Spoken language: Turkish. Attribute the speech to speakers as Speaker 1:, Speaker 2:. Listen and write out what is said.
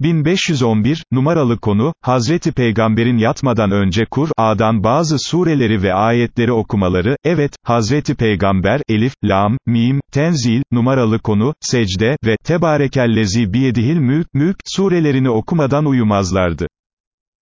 Speaker 1: 1511, numaralı konu, Hazreti Peygamber'in yatmadan önce Kur'a'dan bazı sureleri ve ayetleri okumaları, evet, Hazreti Peygamber, Elif, Lam, Mim, Tenzil, numaralı konu, Secde ve Tebarekellezi biyedihil mülk, mülk, surelerini okumadan uyumazlardı.